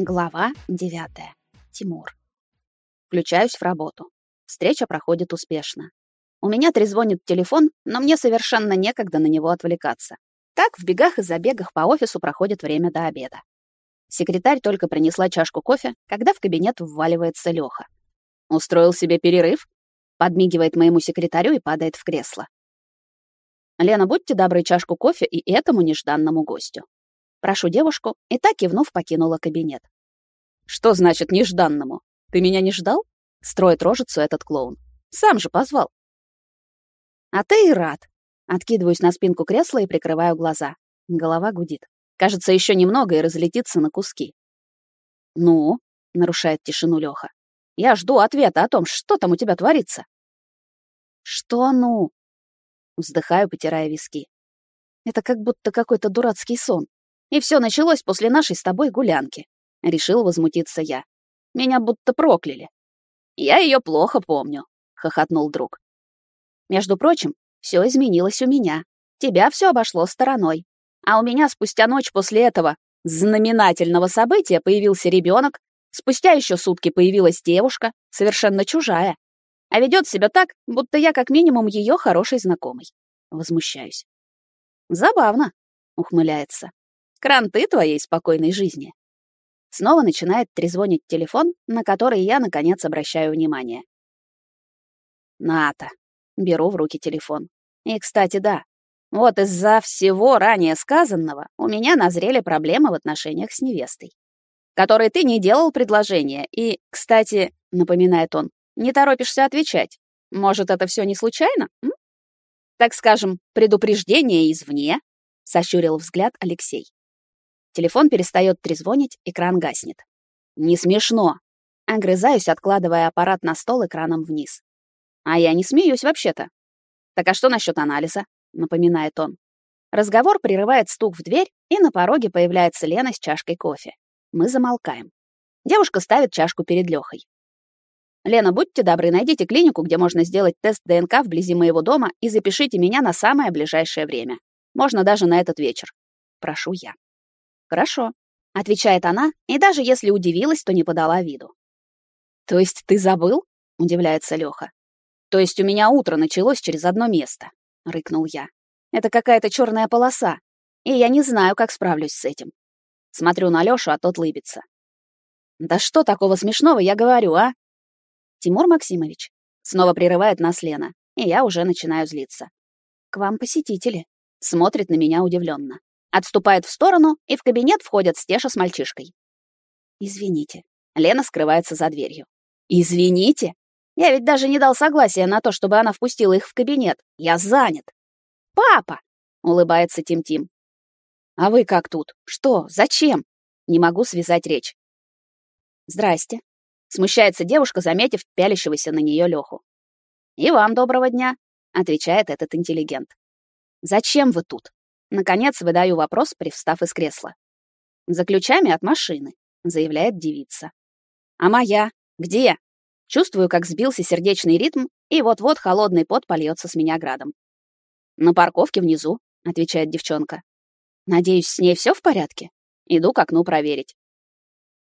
Глава 9. Тимур. Включаюсь в работу. Встреча проходит успешно. У меня трезвонит телефон, но мне совершенно некогда на него отвлекаться. Так в бегах и забегах по офису проходит время до обеда. Секретарь только принесла чашку кофе, когда в кабинет вваливается Лёха. Устроил себе перерыв, подмигивает моему секретарю и падает в кресло. Лена, будьте добры чашку кофе и этому нежданному гостю. Прошу девушку, и так кивнув покинула кабинет. Что значит нежданному? Ты меня не ждал? Строит рожицу этот клоун. Сам же позвал. А ты и рад. Откидываюсь на спинку кресла и прикрываю глаза. Голова гудит. Кажется, еще немного и разлетится на куски. Ну, нарушает тишину Леха. Я жду ответа о том, что там у тебя творится. Что ну? Вздыхаю, потирая виски. Это как будто какой-то дурацкий сон. И все началось после нашей с тобой гулянки. Решил возмутиться я. Меня будто прокляли. Я ее плохо помню, хохотнул друг. Между прочим, все изменилось у меня. Тебя все обошло стороной. А у меня спустя ночь после этого знаменательного события появился ребенок, спустя еще сутки появилась девушка, совершенно чужая. А ведет себя так, будто я как минимум ее хороший знакомый. Возмущаюсь. Забавно, ухмыляется. Кранты твоей спокойной жизни. Снова начинает трезвонить телефон, на который я, наконец, обращаю внимание. Ната. Беру в руки телефон. И, кстати, да, вот из-за всего ранее сказанного у меня назрели проблемы в отношениях с невестой, которой ты не делал предложение. И, кстати, напоминает он, не торопишься отвечать. Может, это все не случайно? М? Так скажем, предупреждение извне, сощурил взгляд Алексей. Телефон перестает трезвонить, экран гаснет. Не смешно. Огрызаюсь, откладывая аппарат на стол экраном вниз. А я не смеюсь вообще-то. Так а что насчет анализа? Напоминает он. Разговор прерывает стук в дверь, и на пороге появляется Лена с чашкой кофе. Мы замолкаем. Девушка ставит чашку перед Лехой. «Лена, будьте добры, найдите клинику, где можно сделать тест ДНК вблизи моего дома и запишите меня на самое ближайшее время. Можно даже на этот вечер. Прошу я». «Хорошо», — отвечает она, и даже если удивилась, то не подала виду. «То есть ты забыл?» — удивляется Лёха. «То есть у меня утро началось через одно место», — рыкнул я. «Это какая-то черная полоса, и я не знаю, как справлюсь с этим». Смотрю на Лёшу, а тот лыбится. «Да что такого смешного я говорю, а?» «Тимур Максимович», — снова прерывает нас Лена, и я уже начинаю злиться. «К вам посетители», — смотрит на меня удивленно. Отступает в сторону, и в кабинет входят Стеша с мальчишкой. «Извините». Лена скрывается за дверью. «Извините? Я ведь даже не дал согласия на то, чтобы она впустила их в кабинет. Я занят». «Папа!» — улыбается Тим-Тим. «А вы как тут? Что? Зачем?» Не могу связать речь. «Здрасте», — смущается девушка, заметив пялящегося на нее Леху. «И вам доброго дня», — отвечает этот интеллигент. «Зачем вы тут?» Наконец выдаю вопрос, привстав из кресла. «За ключами от машины», — заявляет девица. «А моя? Где?» Чувствую, как сбился сердечный ритм, и вот-вот холодный пот польется с меня градом. «На парковке внизу», — отвечает девчонка. «Надеюсь, с ней все в порядке?» Иду к окну проверить.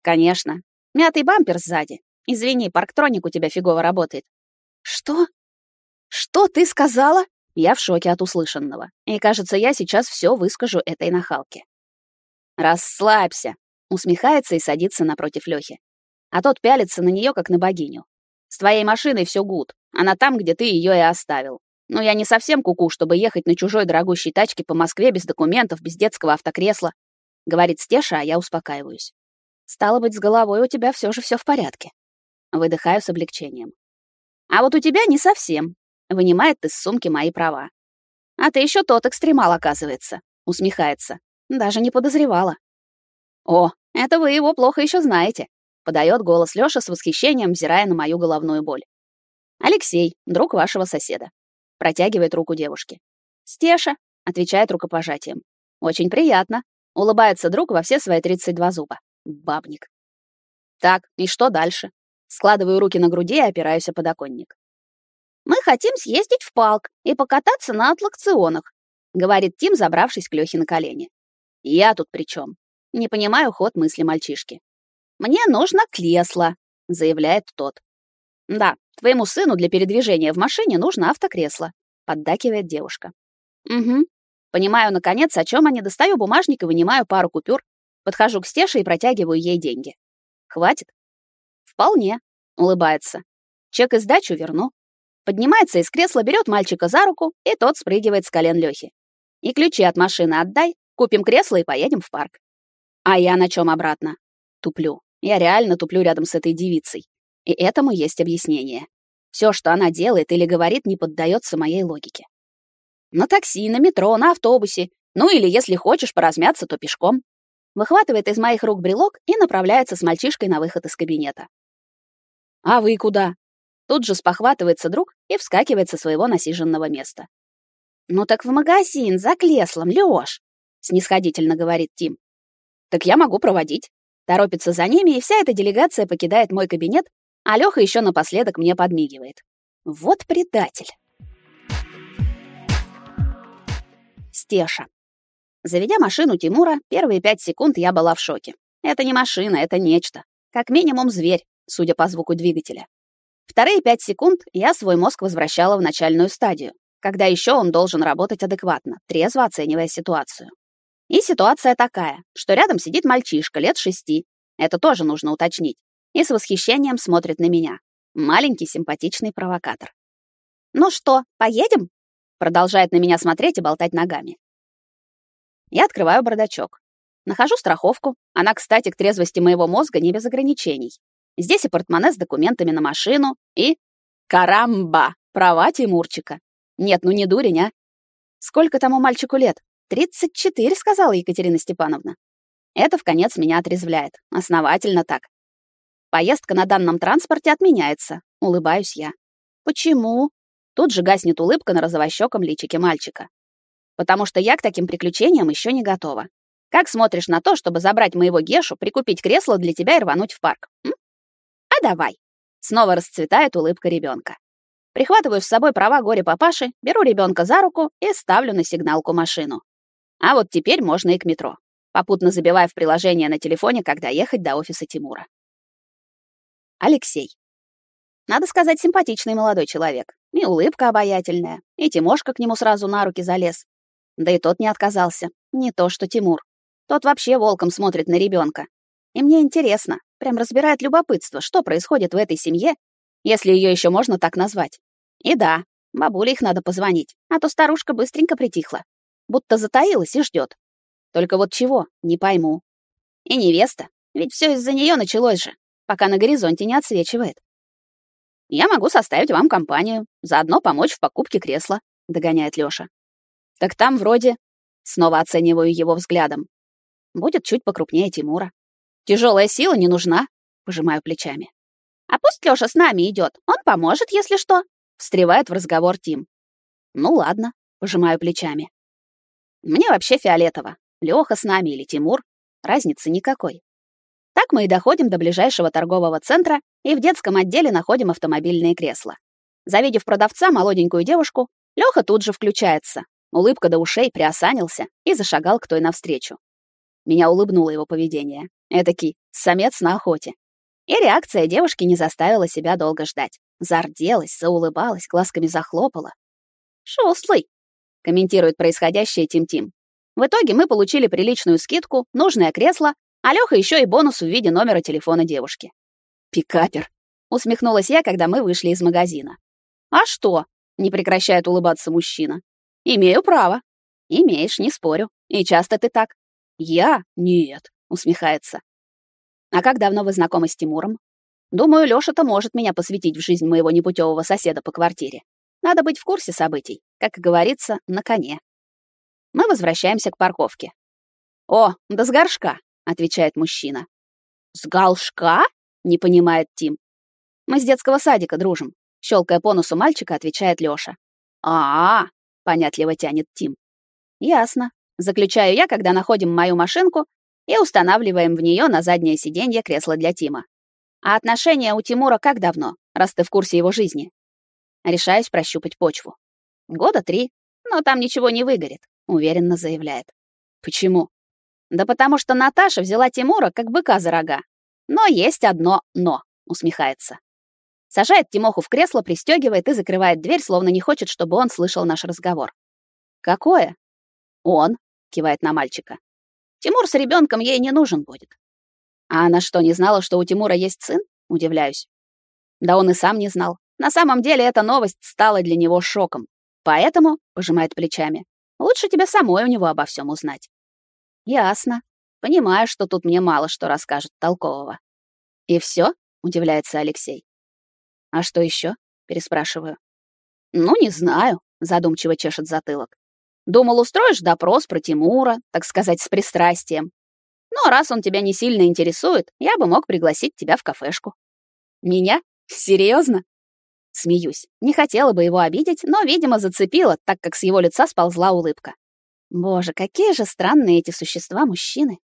«Конечно. Мятый бампер сзади. Извини, парктроник у тебя фигово работает». «Что? Что ты сказала?» Я в шоке от услышанного, и, кажется, я сейчас все выскажу этой нахалке. «Расслабься», — усмехается и садится напротив Лёхи. А тот пялится на нее, как на богиню. «С твоей машиной все гуд, она там, где ты ее и оставил. Но я не совсем куку, чтобы ехать на чужой дорогущей тачке по Москве без документов, без детского автокресла», — говорит Стеша, а я успокаиваюсь. «Стало быть, с головой у тебя все же все в порядке». Выдыхаю с облегчением. «А вот у тебя не совсем», Вынимает из сумки мои права. А ты еще тот экстремал, оказывается. Усмехается. Даже не подозревала. О, это вы его плохо еще знаете. Подает голос Лёша с восхищением, взирая на мою головную боль. Алексей, друг вашего соседа. Протягивает руку девушке. Стеша, отвечает рукопожатием. Очень приятно. Улыбается друг во все свои 32 зуба. Бабник. Так, и что дальше? Складываю руки на груди и опираюсь о подоконник. Мы хотим съездить в парк и покататься на атлакционах, говорит Тим, забравшись к Лёхе на колени. Я тут при чем? Не понимаю ход мысли мальчишки. мне нужно кресло», — заявляет тот. «Да, твоему сыну для передвижения в машине нужно автокресло», — поддакивает девушка. «Угу. Понимаю, наконец, о чем они. Достаю бумажник и вынимаю пару купюр. Подхожу к Стеше и протягиваю ей деньги. Хватит? Вполне, улыбается. Чек и сдачу верну. Поднимается из кресла, берет мальчика за руку, и тот спрыгивает с колен Лёхи. И ключи от машины отдай, купим кресло и поедем в парк. А я на чем обратно? Туплю. Я реально туплю рядом с этой девицей. И этому есть объяснение. Все, что она делает или говорит, не поддается моей логике. На такси, на метро, на автобусе. Ну или, если хочешь поразмяться, то пешком. Выхватывает из моих рук брелок и направляется с мальчишкой на выход из кабинета. «А вы куда?» Тут же спохватывается друг и вскакивает со своего насиженного места. «Ну так в магазин, за креслом, Лёш!» — снисходительно говорит Тим. «Так я могу проводить». Торопится за ними, и вся эта делегация покидает мой кабинет, а Лёха ещё напоследок мне подмигивает. Вот предатель. Стеша. Заведя машину Тимура, первые пять секунд я была в шоке. Это не машина, это нечто. Как минимум зверь, судя по звуку двигателя. Вторые пять секунд я свой мозг возвращала в начальную стадию, когда еще он должен работать адекватно, трезво оценивая ситуацию. И ситуация такая, что рядом сидит мальчишка лет шести, это тоже нужно уточнить, и с восхищением смотрит на меня. Маленький симпатичный провокатор. «Ну что, поедем?» Продолжает на меня смотреть и болтать ногами. Я открываю бардачок. Нахожу страховку. Она, кстати, к трезвости моего мозга не без ограничений. Здесь и портмоне с документами на машину, и... Карамба! Права Тимурчика. Нет, ну не дурень, а. Сколько тому мальчику лет? Тридцать четыре, сказала Екатерина Степановна. Это в конец меня отрезвляет. Основательно так. Поездка на данном транспорте отменяется. Улыбаюсь я. Почему? Тут же гаснет улыбка на розовощёком личике мальчика. Потому что я к таким приключениям еще не готова. Как смотришь на то, чтобы забрать моего Гешу, прикупить кресло для тебя и рвануть в парк? М? Давай. Снова расцветает улыбка ребенка. Прихватываю с собой права горе папаши, беру ребенка за руку и ставлю на сигналку машину. А вот теперь можно и к метро. Попутно забивая в приложение на телефоне, когда ехать до офиса Тимура. Алексей. Надо сказать, симпатичный молодой человек. И улыбка обаятельная, и Тимошка к нему сразу на руки залез. Да и тот не отказался. Не то, что Тимур. Тот вообще волком смотрит на ребенка. И мне интересно, прям разбирает любопытство, что происходит в этой семье, если ее еще можно так назвать. И да, бабуле их надо позвонить, а то старушка быстренько притихла, будто затаилась и ждет. Только вот чего, не пойму. И невеста, ведь все из-за нее началось же, пока на горизонте не отсвечивает. Я могу составить вам компанию, заодно помочь в покупке кресла, догоняет Лёша. Так там вроде снова оцениваю его взглядом. Будет чуть покрупнее Тимура. Тяжелая сила не нужна, пожимаю плечами. А пусть Лёша с нами идет, он поможет, если что, встревает в разговор Тим. Ну ладно, пожимаю плечами. Мне вообще фиолетово, Лёха с нами или Тимур, разницы никакой. Так мы и доходим до ближайшего торгового центра и в детском отделе находим автомобильные кресла. Завидев продавца, молоденькую девушку, Лёха тут же включается. Улыбка до ушей приосанился и зашагал к той навстречу. Меня улыбнуло его поведение. Этакий самец на охоте. И реакция девушки не заставила себя долго ждать. Зарделась, заулыбалась, глазками захлопала. «Шустлый», — комментирует происходящее Тим-Тим. В итоге мы получили приличную скидку, нужное кресло, а Лёха ещё и бонус в виде номера телефона девушки. Пикапер, усмехнулась я, когда мы вышли из магазина. А что? Не прекращает улыбаться мужчина. Имею право. Имеешь, не спорю. И часто ты так? Я? Нет, усмехается. А как давно вы знакомы с Тимуром? Думаю, Лёша-то может меня посвятить в жизнь моего непутевого соседа по квартире. Надо быть в курсе событий, как говорится, на коне. Мы возвращаемся к парковке. О, да с горшка, отвечает мужчина. С галшка? Не понимает Тим. Мы с детского садика дружим. Щелкая по носу мальчика, отвечает Лёша. А, -а, -а понятливо тянет Тим. Ясно. Заключаю я, когда находим мою машинку и устанавливаем в нее на заднее сиденье кресло для Тима. А отношения у Тимура как давно, раз ты в курсе его жизни? Решаюсь прощупать почву. Года три, но там ничего не выгорит, уверенно заявляет. Почему? Да потому что Наташа взяла Тимура как быка за рога. Но есть одно «но», усмехается. Сажает Тимоху в кресло, пристегивает и закрывает дверь, словно не хочет, чтобы он слышал наш разговор. «Какое?» «Он», — кивает на мальчика. «Тимур с ребенком ей не нужен будет». «А она что, не знала, что у Тимура есть сын?» — удивляюсь. Да он и сам не знал. На самом деле эта новость стала для него шоком. Поэтому, — пожимает плечами, — лучше тебе самой у него обо всем узнать. Ясно. Понимаю, что тут мне мало что расскажет толкового. И все? удивляется Алексей. А что еще? переспрашиваю. Ну, не знаю, задумчиво чешет затылок. Думал, устроишь допрос про Тимура, так сказать, с пристрастием. Но раз он тебя не сильно интересует, я бы мог пригласить тебя в кафешку. Меня? Серьезно? Смеюсь. Не хотела бы его обидеть, но, видимо, зацепила, так как с его лица сползла улыбка. Боже, какие же странные эти существа мужчины.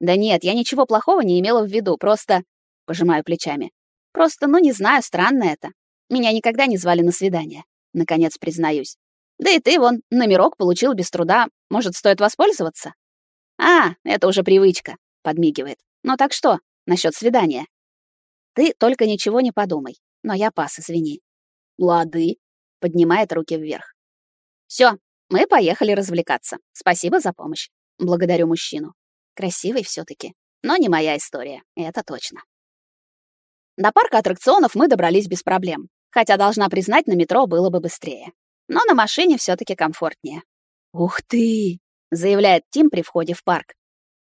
Да нет, я ничего плохого не имела в виду, просто пожимаю плечами. Просто, ну не знаю, странно это. Меня никогда не звали на свидание, наконец признаюсь. Да и ты вон номерок получил без труда. Может, стоит воспользоваться? А, это уже привычка, подмигивает. Ну так что, насчет свидания? Ты только ничего не подумай но я пас, извини. Лады, поднимает руки вверх. Все, мы поехали развлекаться. Спасибо за помощь. Благодарю мужчину. Красивый все таки но не моя история, это точно. До парка аттракционов мы добрались без проблем, хотя должна признать, на метро было бы быстрее. Но на машине все таки комфортнее. Ух ты, заявляет Тим при входе в парк.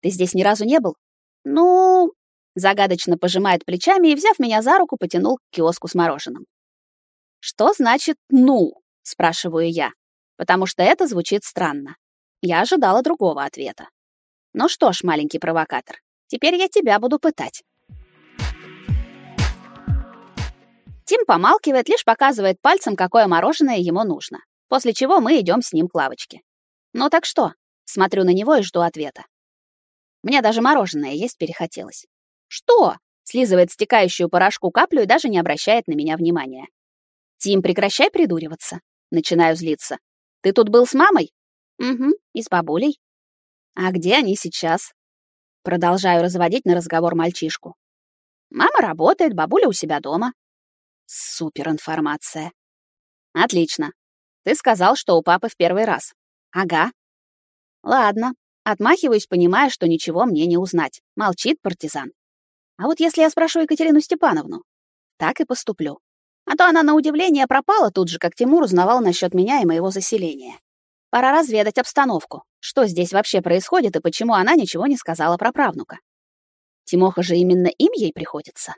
Ты здесь ни разу не был? Ну, Загадочно пожимает плечами и, взяв меня за руку, потянул к киоску с мороженым. «Что значит «ну»?» — спрашиваю я, потому что это звучит странно. Я ожидала другого ответа. Ну что ж, маленький провокатор, теперь я тебя буду пытать. Тим помалкивает, лишь показывает пальцем, какое мороженое ему нужно, после чего мы идем с ним к лавочке. Ну так что? Смотрю на него и жду ответа. Мне даже мороженое есть перехотелось. «Что?» — слизывает стекающую порошку каплю и даже не обращает на меня внимания. «Тим, прекращай придуриваться». Начинаю злиться. «Ты тут был с мамой?» «Угу, и с бабулей». «А где они сейчас?» Продолжаю разводить на разговор мальчишку. «Мама работает, бабуля у себя дома». Супер информация. Отлично. Ты сказал, что у папы в первый раз. Ага. Ладно. Отмахиваюсь, понимая, что ничего мне не узнать. Молчит партизан. А вот если я спрошу Екатерину Степановну, так и поступлю. А то она на удивление пропала тут же, как Тимур узнавал насчет меня и моего заселения. Пора разведать обстановку. Что здесь вообще происходит и почему она ничего не сказала про правнука? Тимоха же именно им ей приходится.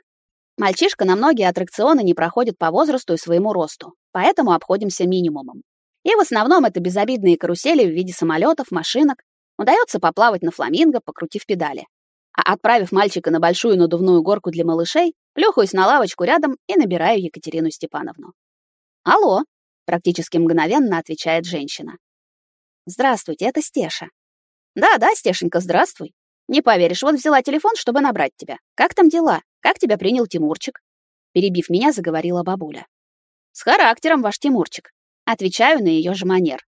Мальчишка на многие аттракционы не проходит по возрасту и своему росту, поэтому обходимся минимумом. И в основном это безобидные карусели в виде самолетов, машинок. Удается поплавать на фламинго, покрутив педали. А отправив мальчика на большую надувную горку для малышей, плюхаюсь на лавочку рядом и набираю Екатерину Степановну. «Алло», — практически мгновенно отвечает женщина. «Здравствуйте, это Стеша». «Да-да, Стешенька, здравствуй. Не поверишь, вот взяла телефон, чтобы набрать тебя. Как там дела? Как тебя принял Тимурчик?» Перебив меня, заговорила бабуля. «С характером ваш Тимурчик». Отвечаю на ее же манер.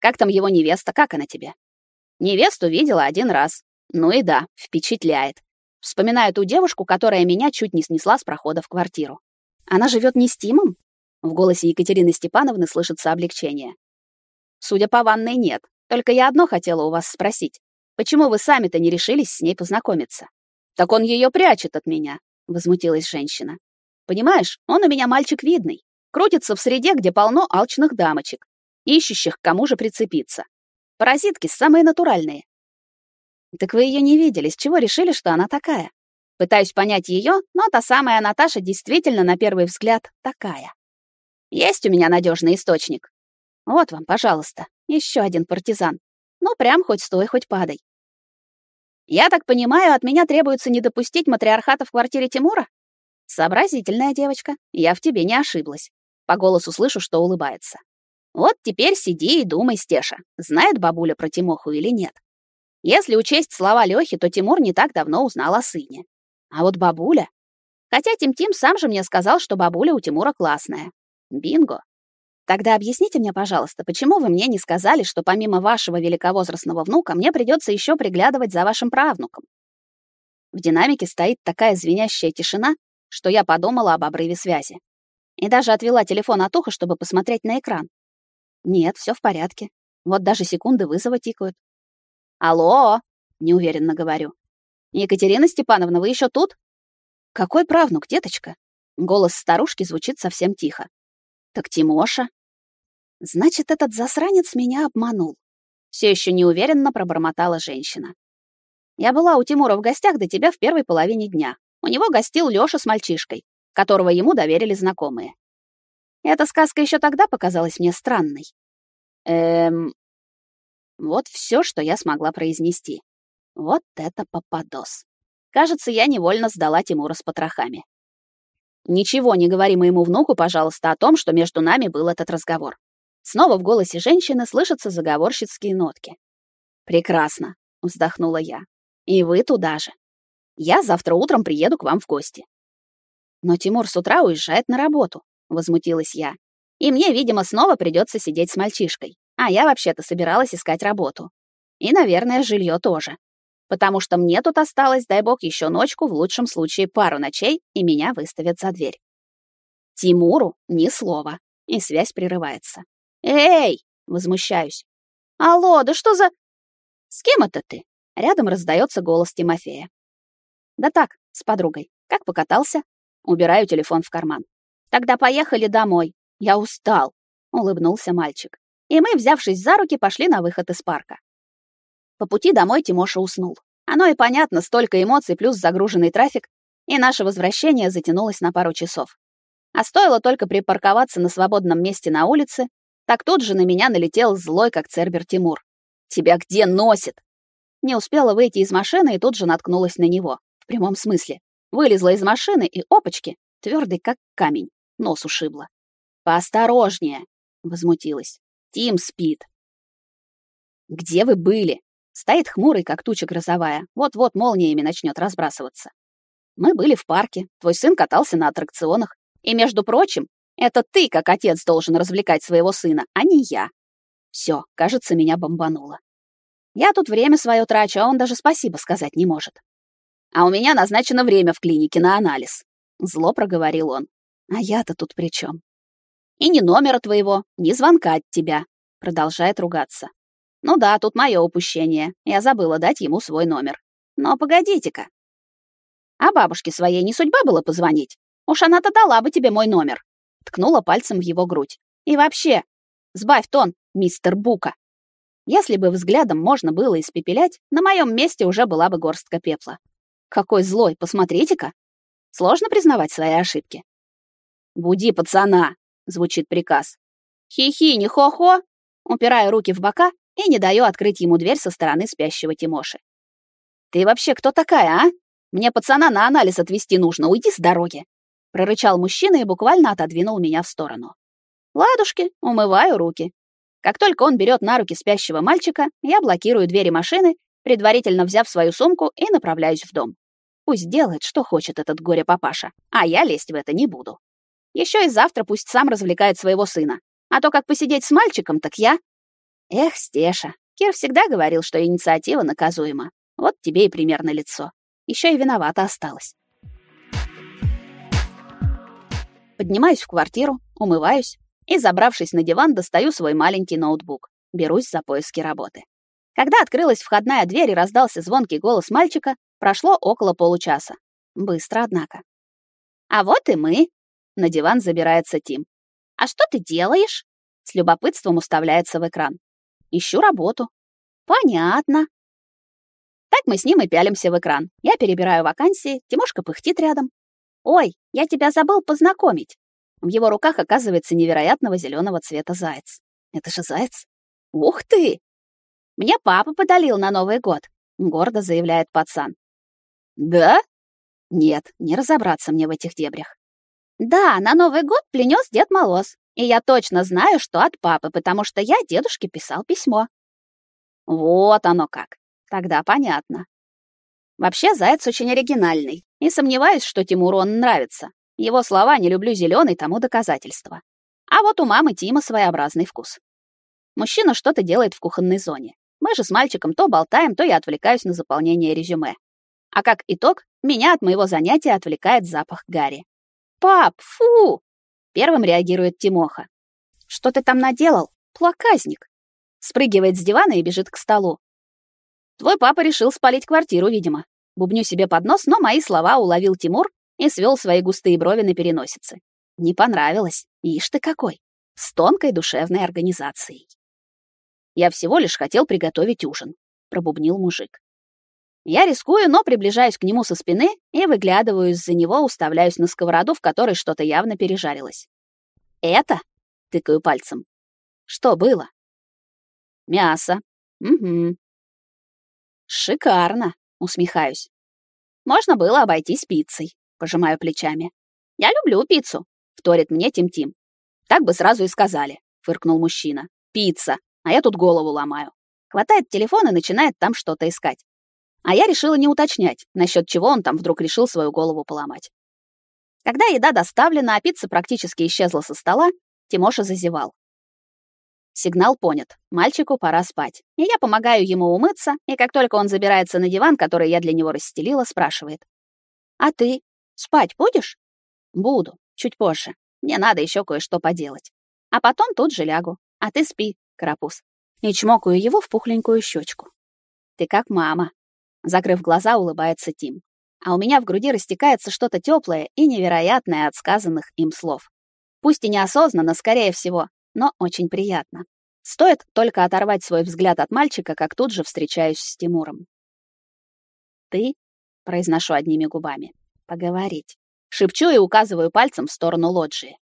«Как там его невеста? Как она тебе?» «Невесту видела один раз. Ну и да, впечатляет. Вспоминаю ту девушку, которая меня чуть не снесла с прохода в квартиру. Она живет не с Тимом? В голосе Екатерины Степановны слышится облегчение. Судя по ванной, нет. Только я одно хотела у вас спросить. Почему вы сами-то не решились с ней познакомиться? Так он ее прячет от меня, возмутилась женщина. Понимаешь, он у меня мальчик видный. Крутится в среде, где полно алчных дамочек, ищущих к кому же прицепиться. Паразитки самые натуральные, так вы ее не видели, с чего решили, что она такая? Пытаюсь понять ее, но та самая Наташа действительно на первый взгляд такая. Есть у меня надежный источник. Вот вам, пожалуйста, еще один партизан. Ну, прям хоть стой, хоть падай. Я так понимаю, от меня требуется не допустить матриархата в квартире Тимура? Сообразительная девочка, я в тебе не ошиблась. По голосу слышу, что улыбается. Вот теперь сиди и думай, Стеша, знает бабуля про Тимоху или нет. Если учесть слова Лёхи, то Тимур не так давно узнал о сыне. А вот бабуля... Хотя Тим-Тим сам же мне сказал, что бабуля у Тимура классная. Бинго. Тогда объясните мне, пожалуйста, почему вы мне не сказали, что помимо вашего великовозрастного внука мне придется еще приглядывать за вашим правнуком? В динамике стоит такая звенящая тишина, что я подумала об обрыве связи. И даже отвела телефон от уха, чтобы посмотреть на экран. Нет, все в порядке. Вот даже секунды вызова тикают. «Алло!» — неуверенно говорю. «Екатерина Степановна, вы еще тут?» «Какой правнук, деточка?» Голос старушки звучит совсем тихо. «Так Тимоша?» «Значит, этот засранец меня обманул». Все еще неуверенно пробормотала женщина. «Я была у Тимура в гостях до тебя в первой половине дня. У него гостил Лёша с мальчишкой, которого ему доверили знакомые. Эта сказка еще тогда показалась мне странной. Эм... Вот все, что я смогла произнести. Вот это попадос. Кажется, я невольно сдала Тимура с потрохами. Ничего не говори моему внуку, пожалуйста, о том, что между нами был этот разговор. Снова в голосе женщины слышатся заговорщицкие нотки. Прекрасно, вздохнула я. И вы туда же. Я завтра утром приеду к вам в гости. Но Тимур с утра уезжает на работу, возмутилась я. И мне, видимо, снова придется сидеть с мальчишкой. А я вообще-то собиралась искать работу. И, наверное, жилье тоже потому что мне тут осталось, дай бог, еще ночку, в лучшем случае пару ночей, и меня выставят за дверь. Тимуру ни слова, и связь прерывается. «Эй!» — возмущаюсь. «Алло, да что за...» «С кем это ты?» Рядом раздается голос Тимофея. «Да так, с подругой. Как покатался?» Убираю телефон в карман. «Тогда поехали домой. Я устал», — улыбнулся мальчик. И мы, взявшись за руки, пошли на выход из парка. По пути домой Тимоша уснул. Оно и понятно, столько эмоций плюс загруженный трафик, и наше возвращение затянулось на пару часов. А стоило только припарковаться на свободном месте на улице, так тут же на меня налетел злой, как цербер Тимур. «Тебя где носит?» Не успела выйти из машины и тут же наткнулась на него. В прямом смысле. Вылезла из машины и, опачки, твердый как камень, нос ушибла. «Поосторожнее!» — возмутилась. «Тим спит». «Где вы были?» Стоит хмурый, как туча грозовая. Вот-вот молниями начнет разбрасываться. Мы были в парке. Твой сын катался на аттракционах. И, между прочим, это ты, как отец, должен развлекать своего сына, а не я. Все, кажется, меня бомбануло. Я тут время свое трачу, а он даже спасибо сказать не может. А у меня назначено время в клинике на анализ. Зло проговорил он. А я-то тут при чем? И ни номера твоего, ни звонка от тебя. Продолжает ругаться. Ну да, тут мое упущение. Я забыла дать ему свой номер. Но погодите-ка. А бабушке своей не судьба было позвонить? Уж она-то дала бы тебе мой номер. Ткнула пальцем в его грудь. И вообще, сбавь тон, мистер Бука. Если бы взглядом можно было испепелять, на моем месте уже была бы горстка пепла. Какой злой, посмотрите-ка. Сложно признавать свои ошибки. «Буди пацана!» — звучит приказ. «Хи-хи, не хо-хо!» Упирая руки в бока, и не даю открыть ему дверь со стороны спящего Тимоши. «Ты вообще кто такая, а? Мне пацана на анализ отвезти нужно, уйди с дороги!» Прорычал мужчина и буквально отодвинул меня в сторону. «Ладушки, умываю руки. Как только он берет на руки спящего мальчика, я блокирую двери машины, предварительно взяв свою сумку и направляюсь в дом. Пусть делает, что хочет этот горе-папаша, а я лезть в это не буду. Еще и завтра пусть сам развлекает своего сына. А то как посидеть с мальчиком, так я... Эх, Стеша, Кир всегда говорил, что инициатива наказуема. Вот тебе и примерно лицо. Еще и виновата осталась. Поднимаюсь в квартиру, умываюсь и, забравшись на диван, достаю свой маленький ноутбук. Берусь за поиски работы. Когда открылась входная дверь и раздался звонкий голос мальчика, прошло около получаса. Быстро, однако. «А вот и мы!» На диван забирается Тим. «А что ты делаешь?» С любопытством уставляется в экран. Ищу работу. Понятно. Так мы с ним и пялимся в экран. Я перебираю вакансии, Тимошка пыхтит рядом. Ой, я тебя забыл познакомить. В его руках оказывается невероятного зеленого цвета заяц. Это же заяц? Ух ты! Мне папа подарил на Новый год, гордо заявляет пацан. Да? Нет, не разобраться мне в этих дебрях. Да, на Новый год принес Дед Мороз. И я точно знаю, что от папы, потому что я дедушке писал письмо. Вот оно как. Тогда понятно. Вообще, Заяц очень оригинальный. И сомневаюсь, что Тимуру он нравится. Его слова «не люблю зеленый» тому доказательство. А вот у мамы Тима своеобразный вкус. Мужчина что-то делает в кухонной зоне. Мы же с мальчиком то болтаем, то я отвлекаюсь на заполнение резюме. А как итог, меня от моего занятия отвлекает запах гари. «Пап, фу!» — первым реагирует Тимоха. «Что ты там наделал? Плаказник!» Спрыгивает с дивана и бежит к столу. «Твой папа решил спалить квартиру, видимо». Бубню себе под нос, но мои слова уловил Тимур и свел свои густые брови на переносице. Не понравилось. Ишь ты какой. С тонкой душевной организацией. Я всего лишь хотел приготовить ужин, пробубнил мужик. Я рискую, но приближаюсь к нему со спины и выглядываю из-за него, уставляюсь на сковороду, в которой что-то явно пережарилось. «Это?» — тыкаю пальцем. «Что было?» «Мясо. Угу. Шикарно!» — усмехаюсь. «Можно было обойтись пиццей», — пожимаю плечами. «Я люблю пиццу», — вторит мне Тим-Тим. «Так бы сразу и сказали», — фыркнул мужчина. «Пицца, а я тут голову ломаю». Хватает телефон и начинает там что-то искать. А я решила не уточнять, насчет чего он там вдруг решил свою голову поломать. Когда еда доставлена, а пицца практически исчезла со стола, Тимоша зазевал. Сигнал понят. Мальчику пора спать. И я помогаю ему умыться, и как только он забирается на диван, который я для него расстелила, спрашивает. «А ты спать будешь?» «Буду. Чуть позже. Мне надо еще кое-что поделать. А потом тут же лягу. А ты спи, карапуз». И чмокаю его в пухленькую щечку. «Ты как мама». Закрыв глаза, улыбается Тим. А у меня в груди растекается что-то теплое и невероятное от сказанных им слов. Пусть и неосознанно, скорее всего, но очень приятно. Стоит только оторвать свой взгляд от мальчика, как тут же встречаюсь с Тимуром. «Ты?» — произношу одними губами. «Поговорить». Шепчу и указываю пальцем в сторону лоджии.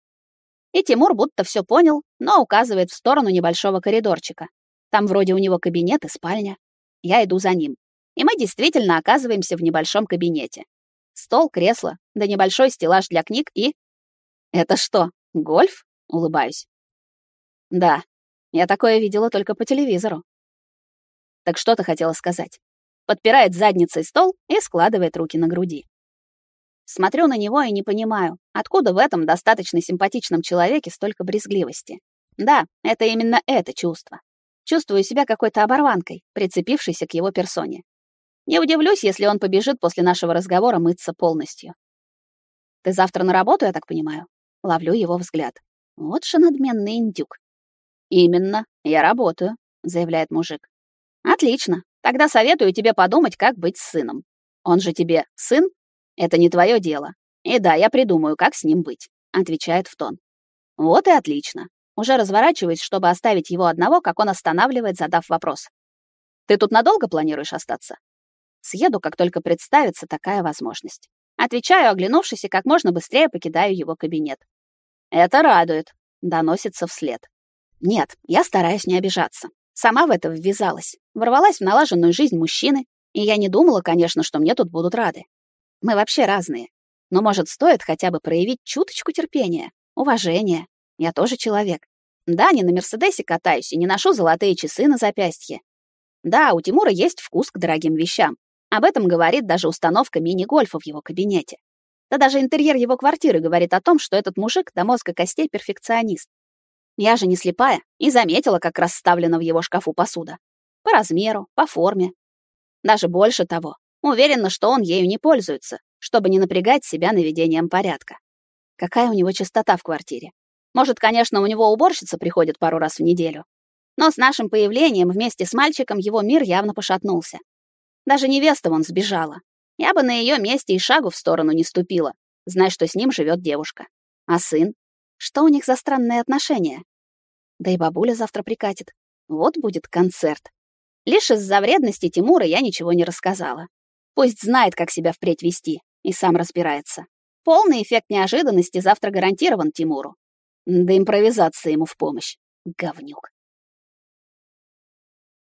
И Тимур будто все понял, но указывает в сторону небольшого коридорчика. Там вроде у него кабинет и спальня. Я иду за ним. И мы действительно оказываемся в небольшом кабинете. Стол, кресло, да небольшой стеллаж для книг и... «Это что, гольф?» — улыбаюсь. Да, я такое видела только по телевизору. Так что ты хотела сказать? Подпирает задницей стол и складывает руки на груди. Смотрю на него и не понимаю, откуда в этом достаточно симпатичном человеке столько брезгливости. Да, это именно это чувство. Чувствую себя какой-то оборванкой, прицепившейся к его персоне. Не удивлюсь, если он побежит после нашего разговора мыться полностью. Ты завтра на работу, я так понимаю? Ловлю его взгляд. Вот же надменный индюк. «Именно, я работаю», — заявляет мужик. «Отлично. Тогда советую тебе подумать, как быть с сыном. Он же тебе сын? Это не твое дело. И да, я придумаю, как с ним быть», — отвечает в тон. «Вот и отлично. Уже разворачиваюсь, чтобы оставить его одного, как он останавливает, задав вопрос. «Ты тут надолго планируешь остаться?» Съеду, как только представится такая возможность. Отвечаю, оглянувшись, и как можно быстрее покидаю его кабинет. «Это радует», — доносится вслед. Нет, я стараюсь не обижаться. Сама в это ввязалась. Ворвалась в налаженную жизнь мужчины, и я не думала, конечно, что мне тут будут рады. Мы вообще разные. Но, может, стоит хотя бы проявить чуточку терпения, уважения. Я тоже человек. Да, не на Мерседесе катаюсь и не ношу золотые часы на запястье. Да, у Тимура есть вкус к дорогим вещам. Об этом говорит даже установка мини-гольфа в его кабинете. Да даже интерьер его квартиры говорит о том, что этот мужик до мозга костей перфекционист. Я же не слепая и заметила, как расставлена в его шкафу посуда. По размеру, по форме. Даже больше того, уверена, что он ею не пользуется, чтобы не напрягать себя наведением порядка. Какая у него чистота в квартире. Может, конечно, у него уборщица приходит пару раз в неделю. Но с нашим появлением вместе с мальчиком его мир явно пошатнулся. Даже невеста вон сбежала. Я бы на ее месте и шагу в сторону не ступила, зная, что с ним живет девушка. А сын? Что у них за странные отношения? Да и бабуля завтра прикатит. Вот будет концерт. Лишь из-за вредности Тимура я ничего не рассказала. Пусть знает, как себя впредь вести, и сам разбирается. Полный эффект неожиданности завтра гарантирован Тимуру. Да импровизация ему в помощь. Говнюк.